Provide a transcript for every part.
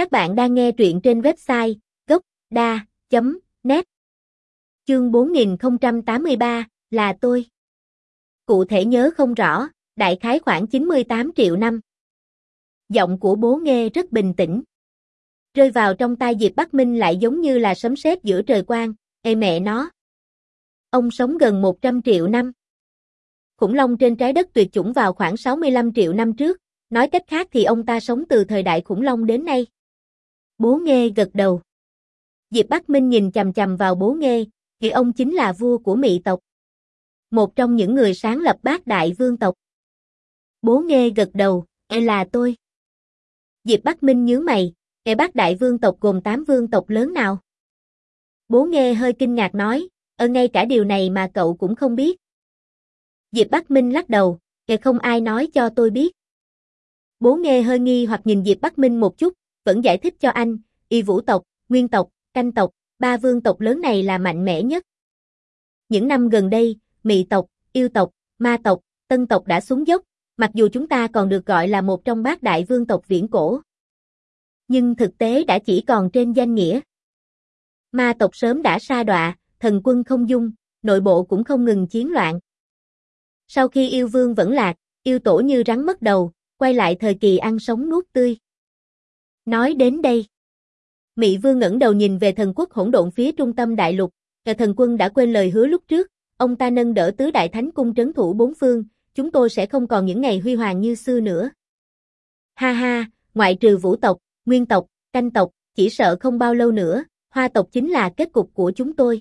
Các bạn đang nghe truyện trên website gocda.net Chương 4083 là tôi. Cụ thể nhớ không rõ, đại khái khoảng 98 triệu năm. Giọng của bố nghe rất bình tĩnh. Rơi vào trong tai Diệp Bắc Minh lại giống như là sấm sét giữa trời quang, ê mẹ nó. Ông sống gần 100 triệu năm. Khủng long trên trái đất tuyệt chủng vào khoảng 65 triệu năm trước, nói cách khác thì ông ta sống từ thời đại khủng long đến nay. Bố nghe gật đầu. Diệp Bắc Minh nhìn chằm chằm vào bố nghe, thì ông chính là vua của mị tộc. Một trong những người sáng lập bát đại vương tộc. Bố nghe gật đầu, e là tôi. Diệp Bắc Minh nhớ mày, e bát đại vương tộc gồm 8 vương tộc lớn nào? Bố nghe hơi kinh ngạc nói, ở ngay cả điều này mà cậu cũng không biết. Diệp Bắc Minh lắc đầu, e không ai nói cho tôi biết. Bố nghe hơi nghi hoặc nhìn Diệp Bắc Minh một chút, vẫn giải thích cho anh, y vũ tộc, nguyên tộc, canh tộc, ba vương tộc lớn này là mạnh mẽ nhất. Những năm gần đây, mị tộc, yêu tộc, ma tộc, tân tộc đã xuống dốc, mặc dù chúng ta còn được gọi là một trong bát đại vương tộc viễn cổ. Nhưng thực tế đã chỉ còn trên danh nghĩa. Ma tộc sớm đã sa đọa, thần quân không dung, nội bộ cũng không ngừng chiến loạn. Sau khi yêu vương vẫn lạc, yêu tổ như rắn mất đầu, quay lại thời kỳ ăn sống nuốt tươi. Nói đến đây, mỹ Vương ngẩng đầu nhìn về thần quốc hỗn độn phía trung tâm đại lục, cả thần quân đã quên lời hứa lúc trước, ông ta nâng đỡ tứ đại thánh cung trấn thủ bốn phương, chúng tôi sẽ không còn những ngày huy hoàng như xưa nữa. Ha ha, ngoại trừ vũ tộc, nguyên tộc, canh tộc, chỉ sợ không bao lâu nữa, hoa tộc chính là kết cục của chúng tôi.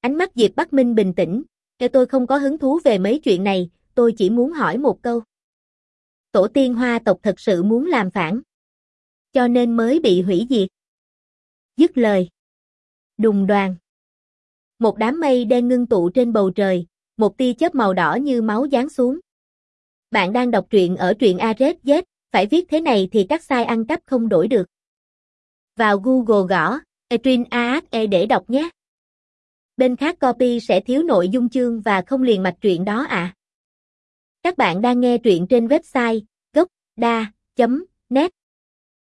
Ánh mắt Diệp Bắc Minh bình tĩnh, Kể tôi không có hứng thú về mấy chuyện này, tôi chỉ muốn hỏi một câu. Tổ tiên hoa tộc thật sự muốn làm phản. Cho nên mới bị hủy diệt. Dứt lời. Đùng đoàn. Một đám mây đen ngưng tụ trên bầu trời, một tia chớp màu đỏ như máu giáng xuống. Bạn đang đọc truyện ở truyện ARZ, phải viết thế này thì các sai ăn cắp không đổi được. Vào Google gõ, Etrin AHE để đọc nhé. Bên khác copy sẽ thiếu nội dung chương và không liền mạch truyện đó ạ. À. Các bạn đang nghe truyện trên website gocda.net